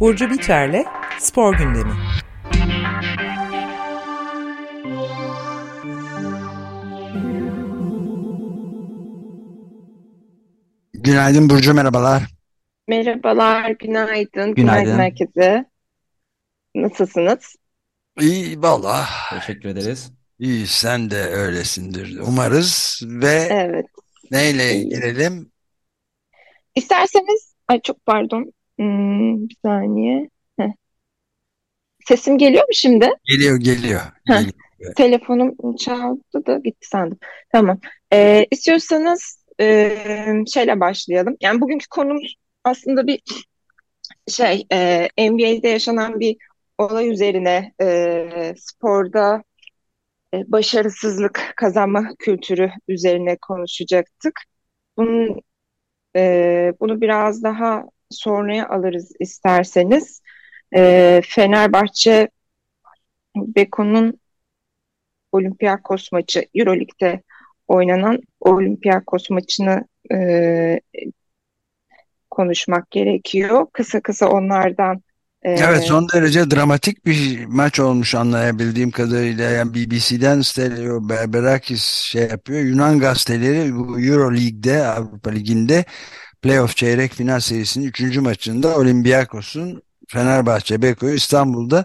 Burcu Biterle Spor Gündemi. Günaydın Burcu merhabalar. Merhabalar, günaydın. Günaydın Günaydın. herkese. Nasılsınız? İyi valla. Teşekkür ederiz. İyi sen de öylesindir umarız ve Evet, neyle girelim? İsterseniz, ay çok pardon. Hmm, bir saniye. Heh. Sesim geliyor mu şimdi? Geliyor geliyor. Heh. geliyor. Telefonum çaldı da gitti sandım. Tamam. Ee, istiyorsanız e, şeyle başlayalım. Yani bugünkü konumuz aslında bir şey, e, NBA'de yaşanan bir olay üzerine e, sporda e, başarısızlık kazanma kültürü üzerine konuşacaktık. Bunun, e, bunu biraz daha sonraya alırız isterseniz. E, Fenerbahçe Beko'nun Olympiakos maçı, Euroleague'de oynanan Olympiakos maçını e, konuşmak gerekiyor. Kısa kısa onlardan e, Evet son derece dramatik bir maç olmuş anlayabildiğim kadarıyla. Yani BBC'den Stelio Berberakis şey yapıyor. Yunan gazeteleri bu Euro League'de Avrupa Ligi'nde playoff çeyrek final serisinin 3. maçında Olympiakos'un Fenerbahçe Beko'yu İstanbul'da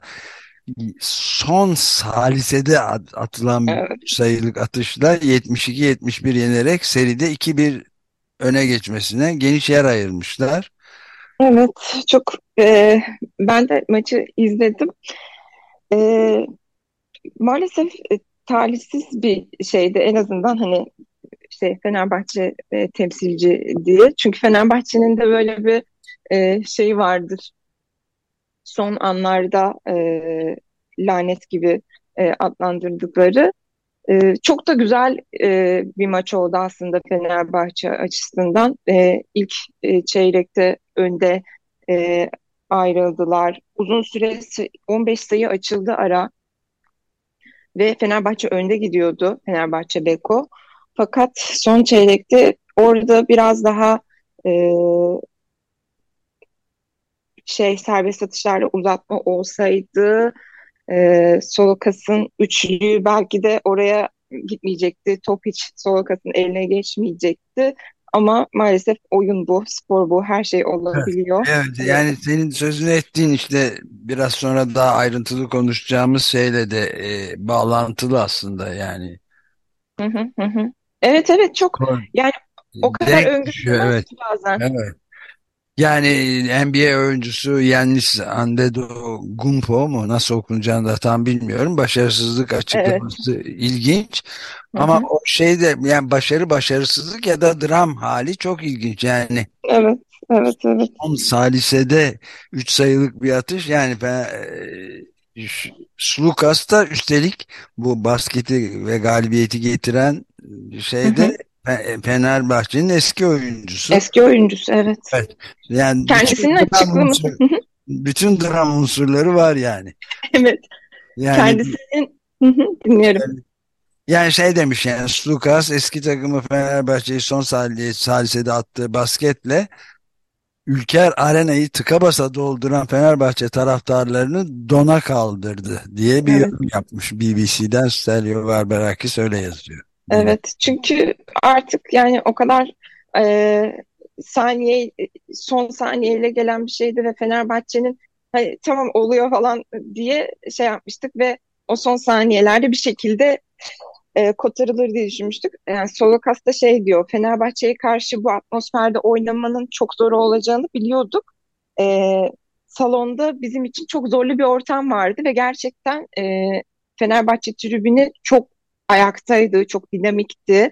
son salisede at- atılan Evet. sayılık atışla 72-71 yenerek seride 2-1 öne geçmesine geniş yer ayırmışlar. Evet, çok e, ben de maçı izledim. E, maalesef e, talihsiz bir şeydi en azından hani şey Fenerbahçe e, temsilci diye. Çünkü Fenerbahçe'nin de böyle bir e, şey vardır. Son anlarda e, lanet gibi e, adlandırdıkları. E, çok da güzel e, bir maç oldu aslında Fenerbahçe açısından. E, ilk e, çeyrekte önde e, ayrıldılar. Uzun süre sı- 15 sayı açıldı ara ve Fenerbahçe önde gidiyordu. Fenerbahçe Beko. Fakat son çeyrekte orada biraz daha e, şey serbest atışlarla uzatma olsaydı e, Solokas'ın üçlüğü belki de oraya gitmeyecekti. Top hiç Solokas'ın eline geçmeyecekti. Ama maalesef oyun bu, spor bu, her şey olabiliyor. Evet yani senin sözünü ettiğin işte biraz sonra daha ayrıntılı konuşacağımız şeyle de e, bağlantılı aslında yani. Hı hı hı. Evet evet çok yani o kadar öngörülemez evet. ki bazen. Evet. Yani NBA oyuncusu Yannis Antetokounmpo mu nasıl okunacağını da tam bilmiyorum. Başarısızlık açıklaması ilginç. Hı Ama hı. o şeyde yani başarı başarısızlık ya da dram hali çok ilginç. Yani Evet evet evet. son salisede 3 sayılık bir atış yani ben, e, Sulukas da üstelik bu basketi ve galibiyeti getiren şeyde Fenerbahçe'nin eski oyuncusu. Eski oyuncusu evet. Evet. Yani Kendisinin açıklaması. unsur- bütün dram unsurları var yani. Evet. Yani Kendisinin dinliyorum. yani şey demiş yani Sulukas eski takımı Fenerbahçe'yi son sali- salisede attığı basketle Ülker Arena'yı tıka basa dolduran Fenerbahçe taraftarlarını dona kaldırdı diye bir Evet. yorum yapmış BBC'den Stelio Berberakis öyle yazıyor. Evet. Çünkü artık yani o kadar e, saniye son saniyeyle gelen bir şeydi ve Fenerbahçe'nin tamam oluyor falan diye şey yapmıştık ve o son saniyelerde bir şekilde e, kotarılır diye düşünmüştük. Yani Solokas da şey diyor, Fenerbahçe'ye karşı bu atmosferde oynamanın çok zor olacağını biliyorduk. E, salonda bizim için çok zorlu bir ortam vardı ve gerçekten e, Fenerbahçe tribünü çok ayaktaydı, çok dinamikti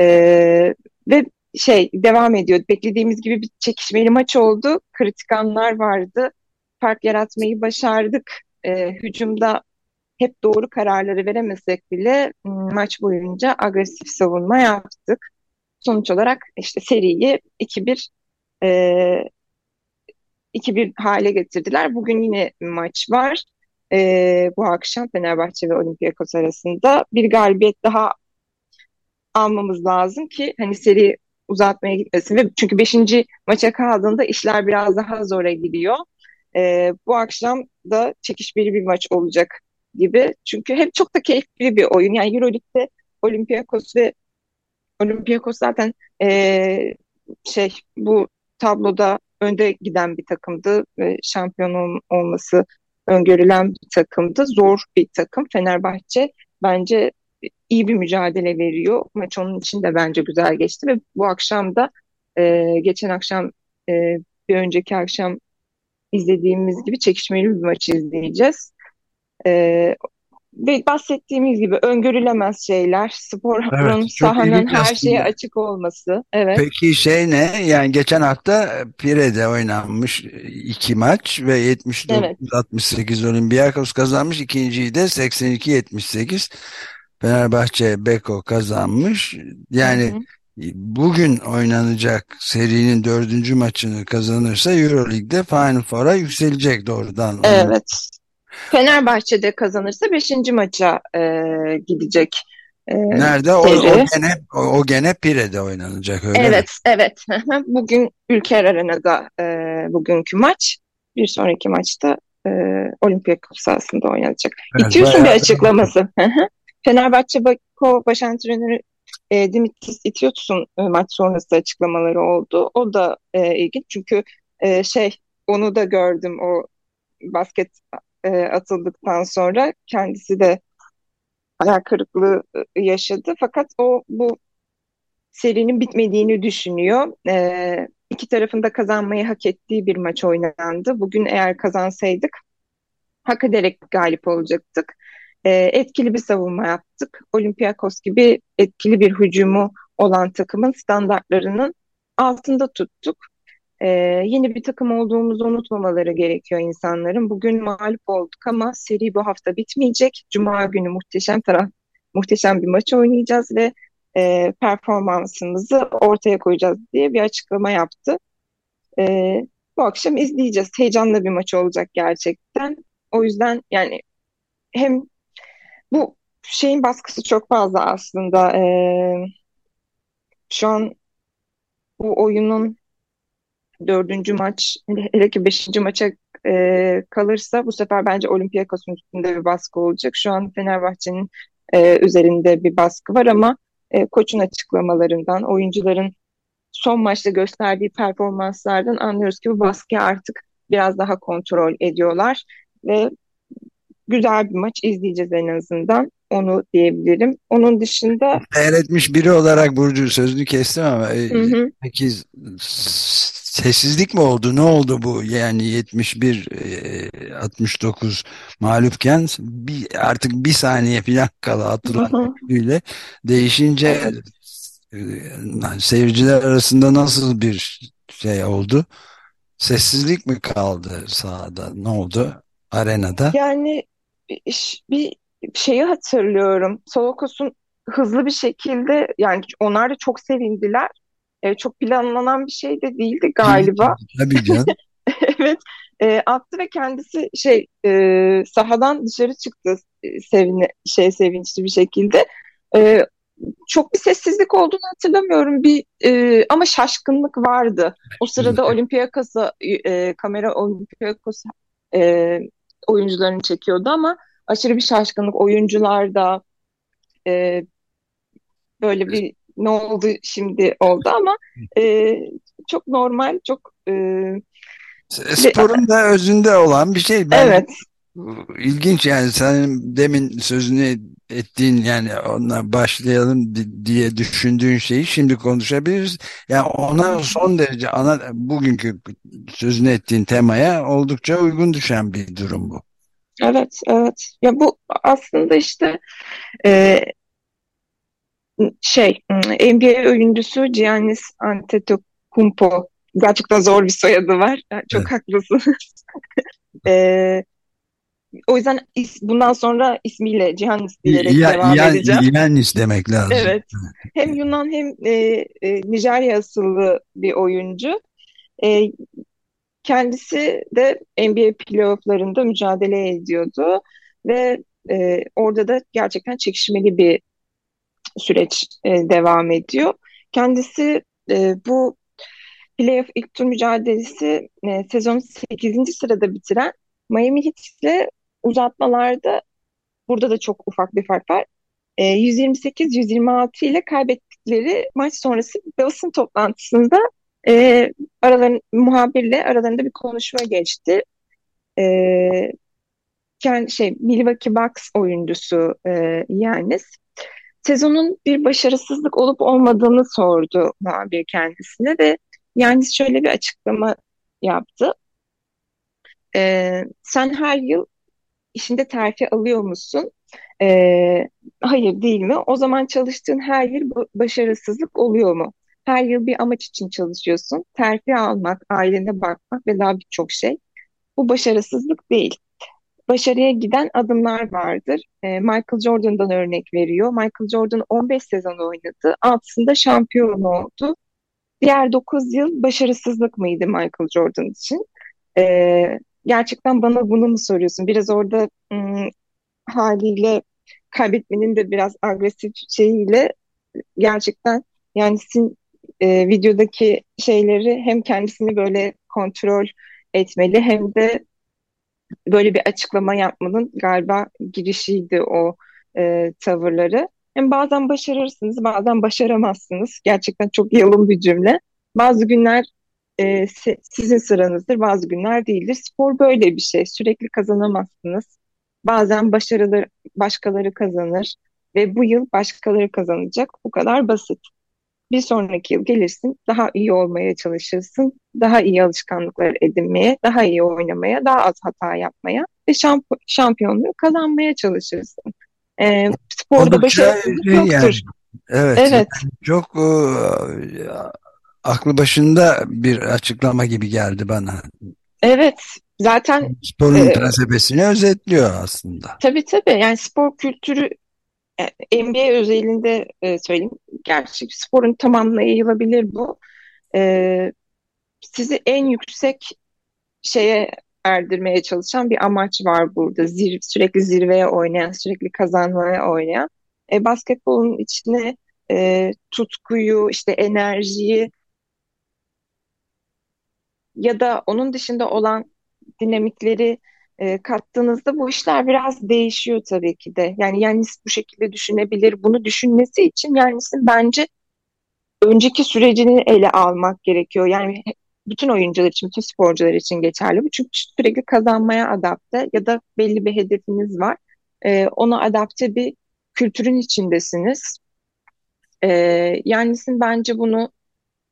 E, ve şey devam ediyor. Beklediğimiz gibi bir çekişmeli maç oldu. Kritik anlar vardı. Fark yaratmayı başardık. E, hücumda hep doğru kararları veremesek bile m, maç boyunca agresif savunma yaptık. Sonuç olarak işte seriyi 2-1 e, 2-1 hale getirdiler. Bugün yine maç var. E, bu akşam Fenerbahçe ve Olympiakos arasında bir galibiyet daha almamız lazım ki hani seri uzatmaya gitmesin ve çünkü 5. maça kaldığında işler biraz daha zora gidiyor. e, bu akşam da çekişmeli bir maç olacak gibi. Çünkü hem çok da keyifli bir oyun. Yani Euroleague'de Olympiakos ve Olympiakos zaten e, şey bu tabloda önde giden bir takımdı ve şampiyon olması öngörülen bir takımdı. Zor bir takım. Fenerbahçe bence iyi bir mücadele veriyor. Maç onun için de bence güzel geçti ve bu akşam da e, geçen akşam e, bir önceki akşam izlediğimiz gibi çekişmeli bir maç izleyeceğiz. E, ve bahsettiğimiz gibi öngörülemez şeyler, sporun, Evet, sahanın her şeye aslında. açık olması. Evet, Peki şey ne? Yani geçen hafta Pire'de oynanmış iki maç ve evet. 79-68 Olympiakos kazanmış. İkinciyi de 82-78 Fenerbahçe Beko kazanmış. Hı Yani hı. bugün oynanacak serinin dördüncü maçını kazanırsa Euroleague'de Final Four'a yükselecek doğrudan. Onun Evet. Fenerbahçe'de kazanırsa beşinci maça e, gidecek e, nerede? O, o gene o, o gene Pire'de oynanacak öyle mi? Evet, evet. Hı hı. Bugün Ülker Arena'da e, bugünkü maç. Bir sonraki maçta e, Olympiakos sahasında oynanacak. Evet, İtiyorsun bir açıklaması. Fenerbahçe Bako baş antrenörü e, Dimitris İtiyotus'un e, maç sonrası açıklamaları oldu. O da e, ilginç çünkü e, şey onu da gördüm o basket e, atıldıktan sonra kendisi de hayal kırıklığı e, yaşadı. Fakat o bu serinin bitmediğini düşünüyor. Ee, iki tarafın da kazanmayı hak ettiği bir maç oynandı. Bugün eğer kazansaydık hak ederek galip olacaktık. Ee, etkili bir savunma yaptık. Olympiakos gibi etkili bir hücumu olan takımın standartlarının altında tuttuk. Ee, yeni bir takım olduğumuzu unutmamaları gerekiyor insanların. Bugün mağlup olduk ama seri bu hafta bitmeyecek. Cuma günü muhteşem taraf, muhteşem bir maç oynayacağız ve e, performansımızı ortaya koyacağız diye bir açıklama yaptı. E, bu akşam izleyeceğiz. Heyecanlı bir maç olacak gerçekten. O yüzden yani hem bu şeyin baskısı çok fazla aslında. E, şu an bu oyunun dördüncü maç, hele ki beşinci maça e, kalırsa bu sefer bence Olympiakos'un üstünde bir baskı olacak. Şu an Fenerbahçe'nin e, üzerinde bir baskı var ama e, koçun açıklamalarından, oyuncuların son maçta gösterdiği performanslardan anlıyoruz ki bu baskıyı artık biraz daha kontrol ediyorlar ve güzel bir maç izleyeceğiz en azından. Onu diyebilirim. Onun dışında Seyretmiş biri olarak Burcu sözünü kestim ama e, hı hı, peki sessizlik mi oldu? Ne oldu bu? Yani 71 e, 69 mağlupken bir, artık bir saniye falan kala atılan değişince e, seyirciler arasında nasıl bir şey oldu? Sessizlik mi kaldı sahada? Ne oldu? Arenada? Yani bir şeyi hatırlıyorum. Solokos'un hızlı bir şekilde yani onlar da çok sevindiler. E, çok planlanan bir şey de değildi Değil, galiba. tabii canım. Evet, e, attı ve kendisi şey e, sahadan dışarı çıktı e, sevine, şey sevinçli bir şekilde. E, çok bir sessizlik olduğunu hatırlamıyorum bir e, ama şaşkınlık vardı. O sırada Olympiakos'a e, kamera Olympiakos e, oyuncularını çekiyordu ama aşırı bir şaşkınlık oyuncularda e, böyle bir ne oldu şimdi oldu ama e, çok normal çok e, Sporun da özünde olan bir şey. Ben evet ilginç yani senin demin sözünü ettiğin yani ona başlayalım di- diye düşündüğün şeyi şimdi konuşabiliriz. Yani ona son derece ana bugünkü sözünü ettiğin temaya oldukça uygun düşen bir durum bu. Evet, evet. Ya bu aslında işte e, şey NBA oyuncusu Giannis Antetokounmpo gerçekten zor bir soyadı var. Yani Çok Evet. haklısın. E, o yüzden is- bundan sonra ismiyle Giannis diyerek Ya, devam ya, edeceğim. Yanis demek lazım. Evet. Hem Yunan hem e, e, Nijerya asıllı bir oyuncu. E, kendisi de NBA playofflarında mücadele ediyordu ve e, orada da gerçekten çekişmeli bir süreç e, devam ediyor. Kendisi e, bu playoff ilk tur mücadelesi e, sezonu 8. sırada bitiren Miami Heat ile uzatmalarda burada da çok ufak bir fark var. E, 128-126 ile kaybettikleri maç sonrası basın toplantısında e, araların, muhabirle aralarında bir konuşma geçti. E, kendi şey Milwaukee Bucks oyuncusu e, Yanis sezonun bir başarısızlık olup olmadığını sordu muhabir kendisine ve Yanis şöyle bir açıklama yaptı. E, sen her yıl işinde terfi alıyor musun? E, hayır değil mi? O zaman çalıştığın her yıl başarısızlık oluyor mu? Her yıl bir amaç için çalışıyorsun. Terfi almak, ailene bakmak ve daha birçok şey. Bu başarısızlık değil başarıya giden adımlar vardır. E, Michael Jordan'dan örnek veriyor. Michael Jordan 15 sezon oynadı. Altısında şampiyon oldu. Diğer 9 yıl başarısızlık mıydı Michael Jordan için? E, gerçekten bana bunu mu soruyorsun? Biraz orada ım, haliyle kaybetmenin de biraz agresif şeyiyle gerçekten yani sizin e, videodaki şeyleri hem kendisini böyle kontrol etmeli hem de böyle bir açıklama yapmanın galiba girişiydi o e, tavırları. Hem bazen başarırsınız, bazen başaramazsınız. Gerçekten çok yalın bir cümle. Bazı günler e, sizin sıranızdır, bazı günler değildir. Spor böyle bir şey. Sürekli kazanamazsınız. Bazen başarılı başkaları kazanır ve bu yıl başkaları kazanacak. Bu kadar basit. Bir sonraki yıl gelirsin, daha iyi olmaya çalışırsın, daha iyi alışkanlıklar edinmeye, daha iyi oynamaya, daha az hata yapmaya ve şamp şampiyonluğu kazanmaya çalışırsın. E, sporda başarısızlık şey yoktur. Yani. Evet, evet. Yani çok e, aklı başında bir açıklama gibi geldi bana. Evet, zaten sporun e, prensibesini özetliyor aslında. Tabii tabii. Yani spor kültürü NBA özelinde e, söyleyeyim. Gerçi sporun tamamına yayılabilir bu. E, sizi en yüksek şeye erdirmeye çalışan bir amaç var burada. Zir, sürekli zirveye oynayan, sürekli kazanmaya oynayan. E, basketbolun içine e, tutkuyu, işte enerjiyi ya da onun dışında olan dinamikleri e, kattığınızda bu işler biraz değişiyor tabii ki de. Yani Yannis bu şekilde düşünebilir. Bunu düşünmesi için Yannis'in bence önceki sürecini ele almak gerekiyor. Yani bütün oyuncular için, bütün sporcular için geçerli bu. Çünkü sürekli kazanmaya adapte ya da belli bir hedefiniz var. E, ona adapte bir kültürün içindesiniz. E, Yannis'in bence bunu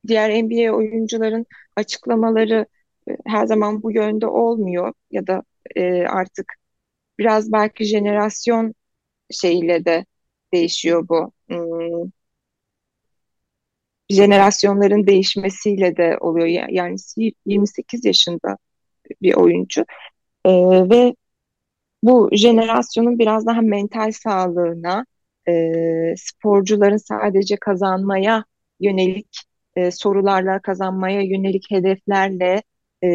diğer NBA oyuncuların açıklamaları her zaman bu yönde olmuyor ya da e, artık biraz belki jenerasyon şeyiyle de değişiyor bu. Hmm. Jenerasyonların değişmesiyle de oluyor. Yani 28 yaşında bir oyuncu e, ve bu jenerasyonun biraz daha mental sağlığına, e, sporcuların sadece kazanmaya yönelik e, sorularla, kazanmaya yönelik hedeflerle e,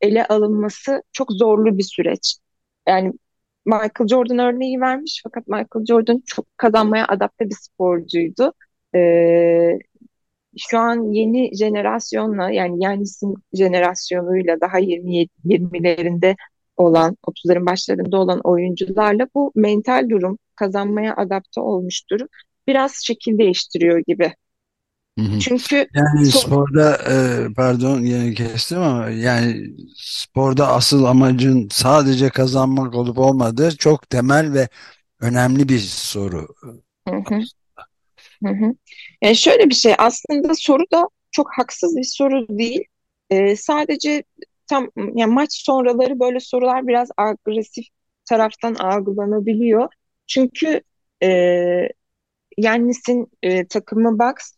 ele alınması çok zorlu bir süreç. Yani Michael Jordan örneği vermiş fakat Michael Jordan çok kazanmaya adapte bir sporcuydu. E, şu an yeni jenerasyonla yani Yanis'in jenerasyonuyla daha 20 20'lerinde olan 30'ların başlarında olan oyuncularla bu mental durum kazanmaya adapte olmuş durum biraz şekil değiştiriyor gibi. Çünkü yani sporda e, pardon yine kestim ama yani sporda asıl amacın sadece kazanmak olup olmadığı çok temel ve önemli bir soru. Hı hı. Hı hı. Yani şöyle bir şey aslında soru da çok haksız bir soru değil. Ee, sadece tam yani maç sonraları böyle sorular biraz agresif taraftan algılanabiliyor. Çünkü e, Yannis'in e, takımı Bucks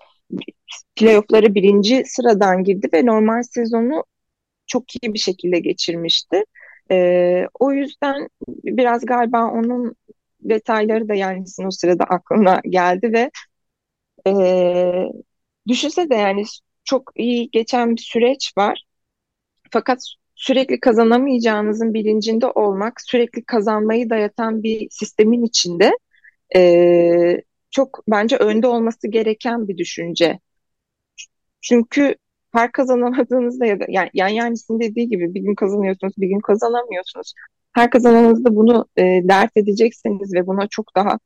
playoff'lara birinci sıradan girdi ve normal sezonu çok iyi bir şekilde geçirmişti. E, o yüzden biraz galiba onun detayları da Yannis'in o sırada aklına geldi ve e, düşünse de yani çok iyi geçen bir süreç var. Fakat sürekli kazanamayacağınızın bilincinde olmak, sürekli kazanmayı dayatan bir sistemin içinde e, çok bence önde olması gereken bir düşünce. Çünkü her kazanamadığınızda ya da yani yan yanisinin dediği gibi bir gün kazanıyorsunuz, bir gün kazanamıyorsunuz. Her kazananınızda bunu e, dert edecekseniz ve buna çok daha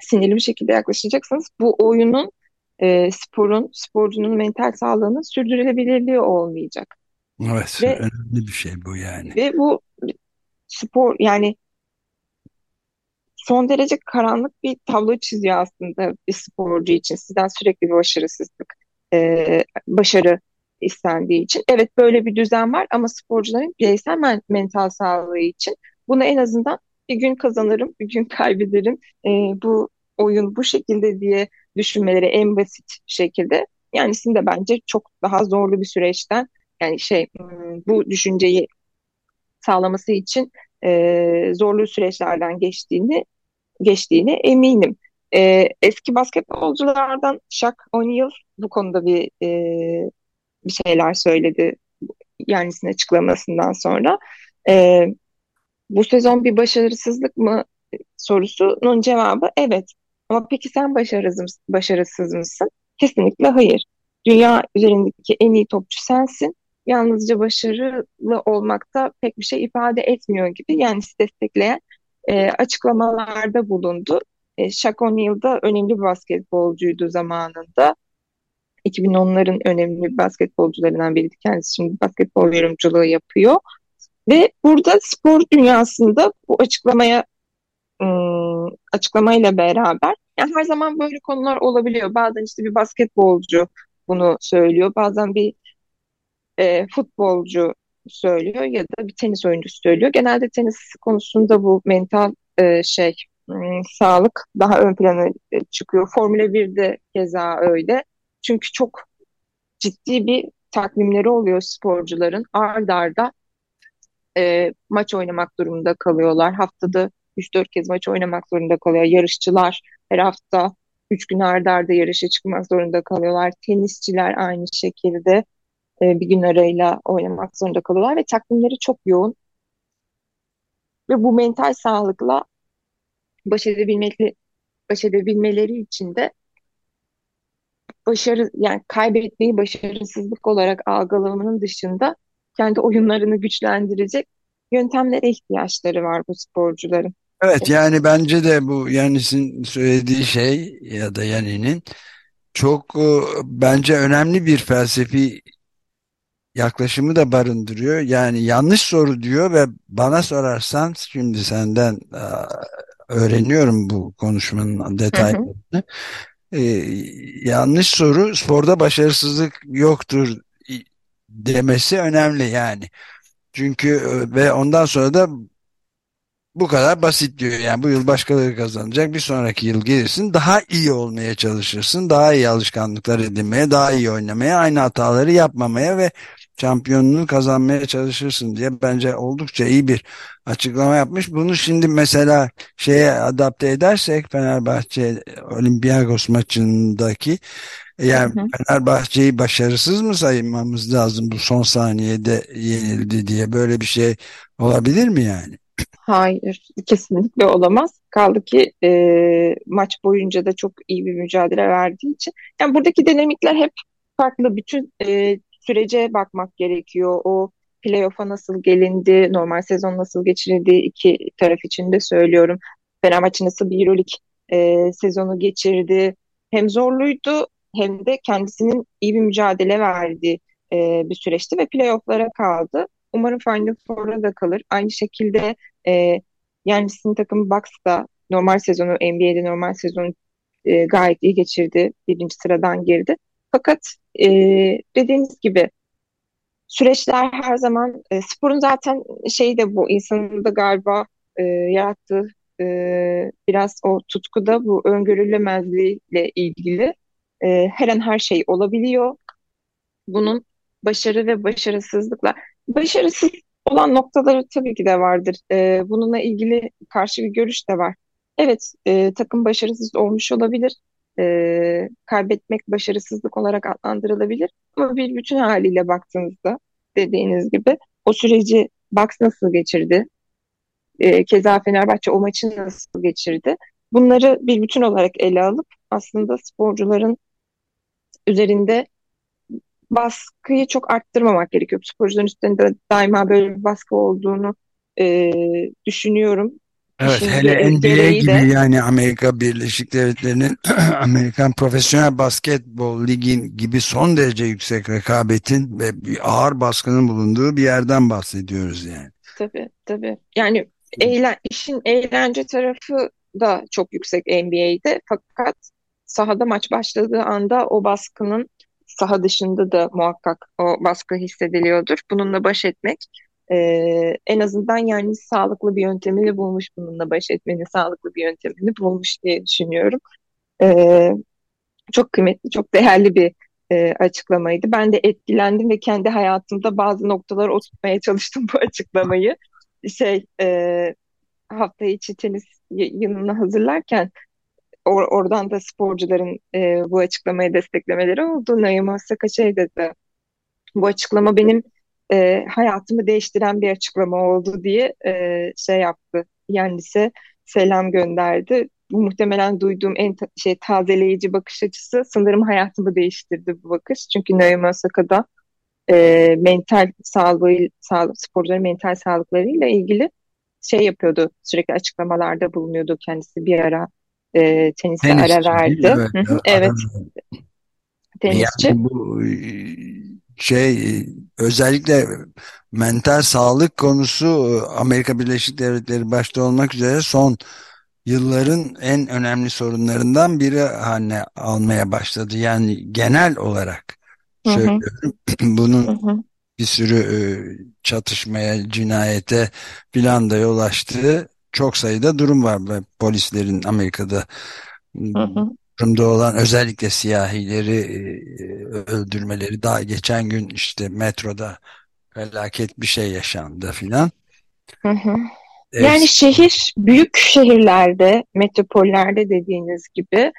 sinirli bir şekilde yaklaşacaksınız. Bu oyunun, e, sporun, sporcunun mental sağlığının sürdürülebilirliği olmayacak. Evet, ve, önemli bir şey bu yani. Ve bu spor yani son derece karanlık bir tablo çiziyor aslında bir sporcu için. Sizden sürekli bir başarısızlık, e, başarı istendiği için. Evet böyle bir düzen var ama sporcuların bireysel men mental sağlığı için bunu en azından bir gün kazanırım, bir gün kaybederim. E, bu oyun bu şekilde diye düşünmeleri en basit şekilde. Yani sizin de bence çok daha zorlu bir süreçten yani şey hmm, bu düşünceyi sağlaması için e, zorlu süreçlerden geçtiğini geçtiğine eminim. E, eski basketbolculardan Shaq O'Neal bu konuda bir e, bir şeyler söyledi Yannis'in açıklamasından sonra. E, bu sezon bir başarısızlık mı sorusunun cevabı evet. Ama peki sen başarısız, başarısız mısın? Kesinlikle hayır. Dünya üzerindeki en iyi topçu sensin. Yalnızca başarılı olmakta pek bir şey ifade etmiyor gibi. Yani destekleyen e, açıklamalarda bulundu. E, Shaq O'Neal da önemli bir basketbolcuydu zamanında. 2010'ların önemli basketbolcularından biriydi. Kendisi şimdi basketbol yorumculuğu yapıyor. Ve burada spor dünyasında bu açıklamaya ıı, açıklamayla beraber yani her zaman böyle konular olabiliyor. Bazen işte bir basketbolcu bunu söylüyor. Bazen bir e, futbolcu söylüyor ya da bir tenis oyuncusu söylüyor. Genelde tenis konusunda bu mental e, şey ıı, sağlık daha ön plana e, çıkıyor. Formula 1'de keza öyle. Çünkü çok ciddi bir takvimleri oluyor sporcuların. Ard arda e, maç oynamak durumunda kalıyorlar. Haftada 3-4 kez maç oynamak zorunda kalıyor. Yarışçılar her hafta 3 gün ard arda yarışa çıkmak zorunda kalıyorlar. Tenisçiler aynı şekilde e, bir gün arayla oynamak zorunda kalıyorlar ve takvimleri çok yoğun. Ve bu mental sağlıkla baş edebilmekli, baş edebilmeleri için de başarı yani kaybetmeyi başarısızlık olarak algılamanın dışında kendi oyunlarını güçlendirecek yöntemlere ihtiyaçları var bu sporcuların. Evet yani bence de bu Yanis'in söylediği şey ya da Yanin'in çok e, bence önemli bir felsefi yaklaşımı da barındırıyor. Yani yanlış soru diyor ve bana sorarsan şimdi senden e, öğreniyorum bu konuşmanın detaylarını e, yanlış soru sporda başarısızlık yoktur demesi önemli yani. Çünkü e, ve ondan sonra da bu kadar basit diyor. Yani bu yıl başkaları kazanacak. Bir sonraki yıl gelirsin daha iyi olmaya çalışırsın. Daha iyi alışkanlıklar edinmeye, daha iyi oynamaya, aynı hataları yapmamaya ve şampiyonluğu kazanmaya çalışırsın diye bence oldukça iyi bir açıklama yapmış. Bunu şimdi mesela şeye adapte edersek Fenerbahçe Olympiakos maçındaki yani hı hı. Fenerbahçe'yi başarısız mı saymamız lazım bu son saniyede yenildi diye böyle bir şey olabilir mi yani? Hayır, kesinlikle olamaz. Kaldı ki e, maç boyunca da çok iyi bir mücadele verdiği için. Yani buradaki dinamikler hep farklı. Bütün e, sürece bakmak gerekiyor. O playoff'a nasıl gelindi, normal sezon nasıl geçirildi iki taraf için de söylüyorum. Fenerbahçe nasıl bir Euroleague e, sezonu geçirdi. Hem zorluydu hem de kendisinin iyi bir mücadele verdiği e, bir süreçti ve playoff'lara kaldı. Umarım Final Four'a da kalır. Aynı şekilde e, yani sizin takım Bucks da normal sezonu NBA'de normal sezonu e, gayet iyi geçirdi. Birinci sıradan girdi. Fakat e, dediğiniz gibi süreçler her zaman e, sporun zaten şeyi de bu insanın da galiba e, yarattığı e, biraz o tutku da bu öngörülemezliğiyle ilgili e, her an her şey olabiliyor. Bunun başarı ve başarısızlıkla başarısız olan noktaları tabii ki de vardır. E, bununla ilgili karşı bir görüş de var. Evet, e, takım başarısız olmuş olabilir e, kaybetmek başarısızlık olarak adlandırılabilir. Ama bir bütün haliyle baktığınızda dediğiniz gibi o süreci Bucks nasıl geçirdi? E, keza Fenerbahçe o maçı nasıl geçirdi? Bunları bir bütün olarak ele alıp aslında sporcuların üzerinde baskıyı çok arttırmamak gerekiyor. Sporcuların üstünde daima böyle bir baskı olduğunu e, düşünüyorum. Evet İşin hele NBA gibi de yani Amerika Birleşik Devletleri'nin Amerikan Profesyonel Basketbol Ligi gibi son derece yüksek rekabetin ve ağır baskının bulunduğu bir yerden bahsediyoruz yani. tabii tabii. Yani eğlen, işin eğlence tarafı da çok yüksek NBA'de. Fakat sahada maç başladığı anda o baskının saha dışında da muhakkak o baskı hissediliyordur. Bununla baş etmek e, en azından yani sağlıklı bir yöntemini bulmuş bununla baş etmenin sağlıklı bir yöntemini bulmuş diye düşünüyorum. E, çok kıymetli, çok değerli bir e, açıklamaydı. Ben de etkilendim ve kendi hayatımda bazı noktalara oturtmaya çalıştım bu açıklamayı. Şey, e, hafta içi tenis yayınını hazırlarken or oradan da sporcuların e, bu açıklamayı desteklemeleri oldu. Naomi Osaka şey dedi, bu açıklama benim e, hayatımı değiştiren bir açıklama oldu diye e, şey yaptı. Kendisi selam gönderdi. Bu muhtemelen duyduğum en ta- şey tazeleyici bakış açısı sanırım hayatımı değiştirdi bu bakış. Çünkü Naomi Osaka'da e, mental sağlığı, sağlık, sporcuların mental sağlıklarıyla ilgili şey yapıyordu. Sürekli açıklamalarda bulunuyordu kendisi bir ara e, tenise Tenisçi ara verdi. Evet, evet, tenisçi. Yani bu şey özellikle mental sağlık konusu Amerika Birleşik Devletleri başta olmak üzere son yılların en önemli sorunlarından biri haline almaya başladı. Yani genel olarak Hı hı, söylüyorum. hı Bunun hı, bir sürü e, çatışmaya, cinayete filan da yol açtığı çok sayıda durum var. Polislerin Amerika'da hı hı. Durumda olan özellikle siyahileri e, öldürmeleri daha geçen gün işte metroda felaket bir şey yaşandı filan. Hı hı. E, Yani şehir, büyük şehirlerde, metropollerde dediğiniz gibi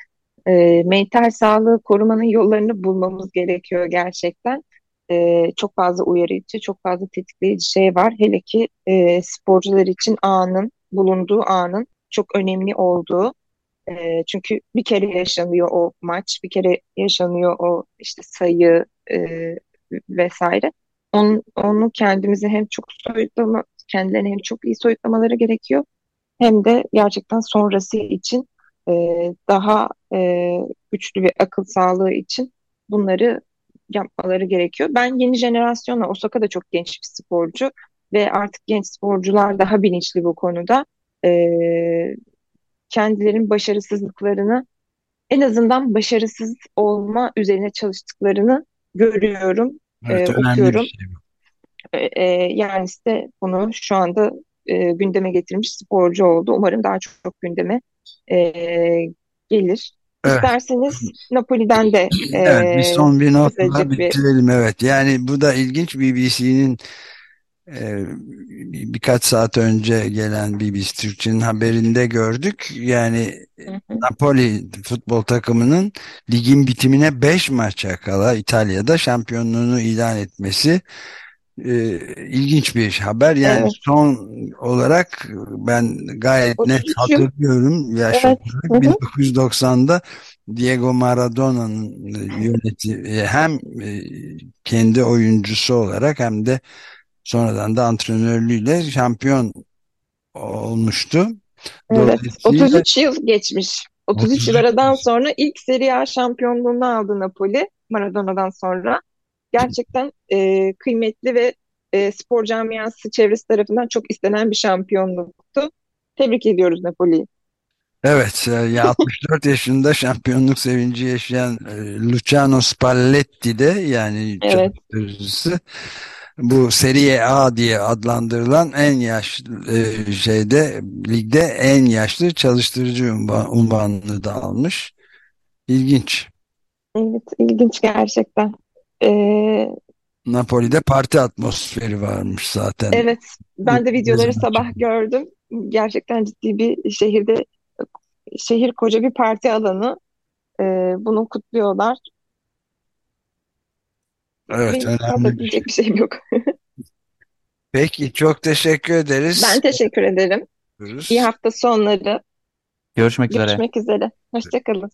e, mental sağlığı korumanın yollarını bulmamız gerekiyor gerçekten. E, çok fazla uyarıcı, çok fazla tetikleyici şey var. Hele ki e, sporcular için anın, bulunduğu anın çok önemli olduğu. E, çünkü bir kere yaşanıyor o maç, bir kere yaşanıyor o işte sayı e, vesaire. Onu, onu kendimizi hem çok soyutlama, kendilerini hem çok iyi soyutlamaları gerekiyor hem de gerçekten sonrası için e, daha e, güçlü bir akıl sağlığı için bunları yapmaları gerekiyor. Ben yeni jenerasyonla Osaka da çok genç bir sporcu ve artık genç sporcular daha bilinçli bu konuda. E, kendilerinin başarısızlıklarını en azından başarısız olma üzerine çalıştıklarını görüyorum, evet e, okuyorum. şey. E, e, yani işte bunu şu anda e, gündeme getirmiş sporcu oldu. Umarım daha çok, çok gündeme e, gelir. Evet. İsterseniz Napoli'den de Evet, bir e, son bir notla kısacık bir bitirelim. Evet, yani bu da ilginç BBC'nin e, birkaç saat önce gelen BBC Türkçe'nin haberinde gördük. Yani Hı hı. Napoli futbol takımının ligin bitimine 5 maça kala İtalya'da şampiyonluğunu ilan etmesi e, ilginç bir haber. Yani Evet. son olarak ben gayet net 33 yıl. hatırlıyorum yaş Evet. olarak Hı hı. 1990'da Diego Maradona'nın yöneti hem e, kendi oyuncusu olarak hem de sonradan da antrenörlüğüyle şampiyon olmuştu. Evet. Dolayısıyla 33 yıl geçmiş. 33 yıl 33 aradan sonra ilk Serie A şampiyonluğunu aldı Napoli Maradona'dan sonra. Gerçekten e, kıymetli ve e, spor camiası çevresi tarafından çok istenen bir şampiyonluktu. Tebrik ediyoruz Napoli'yi. Evet, e, ya 64 yaşında şampiyonluk sevinci yaşayan e, Luciano Spalletti de yani Evet. çalıştırıcısı bu Serie A diye adlandırılan en yaşlı e, şeyde ligde en yaşlı çalıştırıcı unvan, unvanını da almış. İlginç. Evet, ilginç gerçekten. Ee, Napoli'de parti atmosferi varmış zaten. evet, ben de videoları sabah gördüm. Gerçekten ciddi bir şehirde, şehir koca bir parti alanı. Ee, bunu kutluyorlar. Evet, Benim fazla önemli bir şey. diyecek bir şeyim yok. Peki, çok teşekkür ederiz. Ben teşekkür ederim. İyi hafta sonları. Görüşmek üzere. Görüşmek üzere. Hoşçakalın.